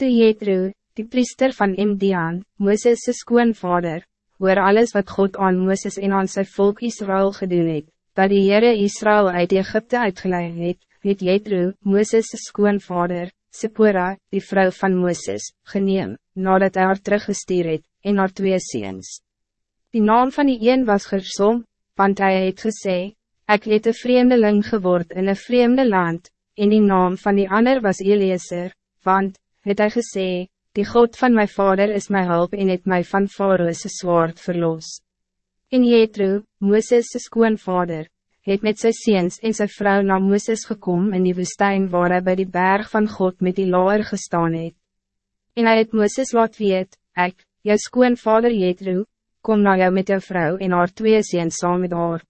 Toe Jethro, die priester van Imdian, Mooses' skoonvader, hoor alles wat God aan Mooses en aan sy volk Israël gedoen het, dat die Heere Israël uit Egypte uitgeleid het, het Jethro, Mooses' skoonvader, Sephora, die vrouw van Mooses, geneem, nadat hij haar teruggestuur het, en haar twee seens. Die naam van die een was Gersom, want hij het gesê, ik het een vreemdeling geword in een vreemde land, en die naam van die ander was Eliezer, want, het hy gesê, die God van mijn vader is mijn hulp en het mij van Faroese zwaard verlos. En Jethro, Mooses' skoonvader, het met sy seens en sy vrou naar Mooses gekom in die woestijn waar hy by die berg van God met die laer gestaan het. En hy het Mooses laat weet, ek, jou skoonvader Jethro, kom naar jou met jou vrouw en haar twee seens saam met haar.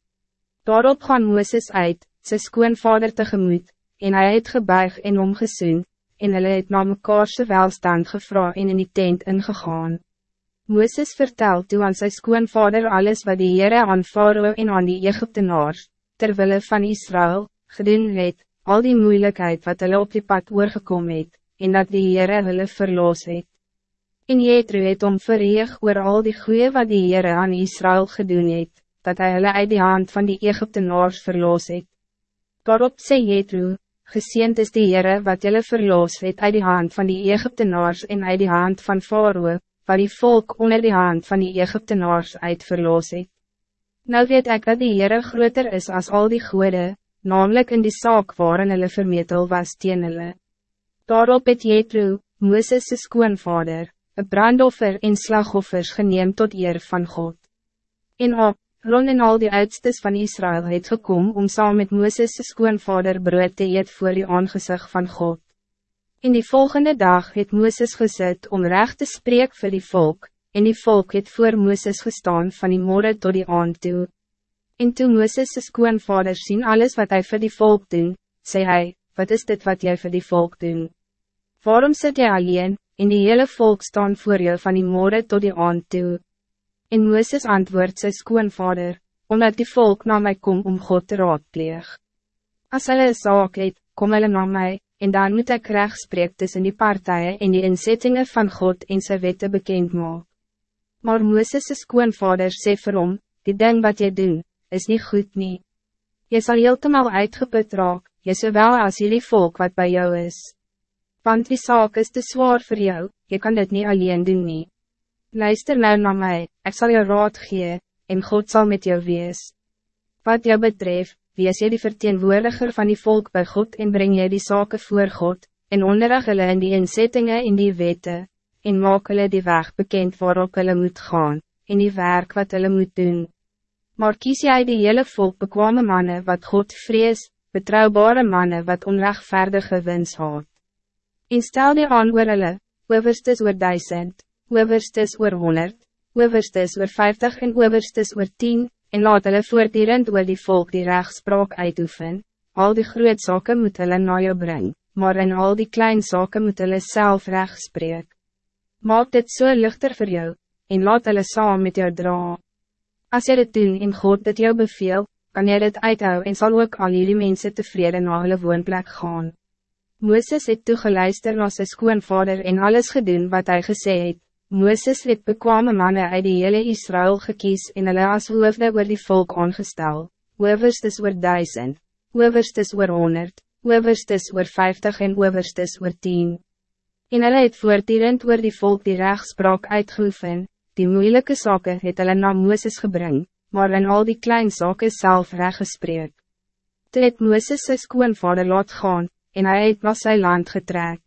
Daarop gaan Mooses uit, sy skoonvader tegemoet, en hij het gebuig en omgesoen, en hulle het na mekaarse welstand gevra en in die tent ingegaan. Mooses vertelt toe aan sy skoonvader alles wat die Heere aan Faroe en aan die Egyptenaars, terwille van Israël, gedoen het, al die moeilijkheid wat hulle op die pad oorgekom het, en dat die Heere hulle verloos het. En Jethro het om verreeg oor al die goeie wat die Heere aan Israël gedoen het, dat hij hulle uit die hand van die Egyptenaars verloos het. Daarop sê Jethro, geseend is die Heere wat julle verloos het uit die hand van die Egyptenaars en uit die hand van Faroe, wat die volk onder die hand van die Egyptenaars uit verloos het. Nou weet ik dat die Heere groter is als al die goede, namelijk in die zaak waarin hulle vermetel was teen hulle. Daarop het Jethro, Mooses' skoonvader, een brandoffer en slagoffers geneem tot eer van God. En op, Ron en al die uitstes van Israël het gekom om saam met Mooses' skoonvader brood te eet voor die aangezicht van God. In die volgende dag het Mooses gezet om recht te spreek voor die volk, en die volk het voor Mooses gestaan van die morgen tot die aand toe. En toe Mooses' skoonvader sien alles wat hij voor die volk doen, zei hij, wat is dit wat jij voor die volk doen? Waarom zit jij alleen, en die hele volk staan voor jou van die morgen tot die aand toe. En Mooses antwoord sy skoonvader, omdat die volk na mij kom om God te raadpleeg. As hulle een saak het, kom hulle na mij, en dan moet ek recht spreek tussen die partijen en die inzettingen van God en sy wette bekend maak. Maar Mooses' skoonvader sê vir hom, die ding wat jy doen, is niet goed nie. Jy sal heeltemal uitgeput raak, jy sowel as jullie volk wat bij jou is want die zaak is te zwaar voor jou, je kan dit niet alleen doen nie. Luister nou naar mij, ik zal je raad gee, en God zal met jou wees. Wat jou betreft, wees jy die verteenwoordiger van die volk bij God en breng jy die zaken voor God, en onderrig hulle in die inzettingen in die wette, en maak hulle die weg bekend waarop hulle moet gaan, en die werk wat hulle moet doen. Maar kies jy die hele volk bekwame mannen wat God vrees, betrouwbare mannen wat onrechtvaardige wens haat. En stel die aan oor hulle, overstes oor duisend, overstes oor honderd, overstes oor vijftig en overstes oor tien, en laat hulle voortdurend oor die volk die rechtspraak uitoefen. Al die groot zaken moet hulle na jou bring, maar in al die klein zaken moet hulle self recht spreek. Maak dit so lichter voor jou, en laat hulle saam met jou dra. As jy dit doen en God dit jou beveel, kan jy dit uithou en zal ook al jullie mensen tevreden na hulle woonplek gaan. Mooses het toegeluister na sy skoonvader en alles gedoen wat hij gesê het. Mooses het bekwame mannen uit die hele Israël gekies en hulle as hoofde oor die volk aangestel. Overstes oor duisend, overstes oor honderd, overstes oor vijftig en overstes oor tien. En hulle het voortdurend oor die volk die rechtspraak uitgeoefen, die moeilijke zaken het hulle na Mooses gebring, maar in al die klein zaken zelf recht gesprek. Toe het Mooses sy skoonvader laat gaan, en hij het na sy land getrek.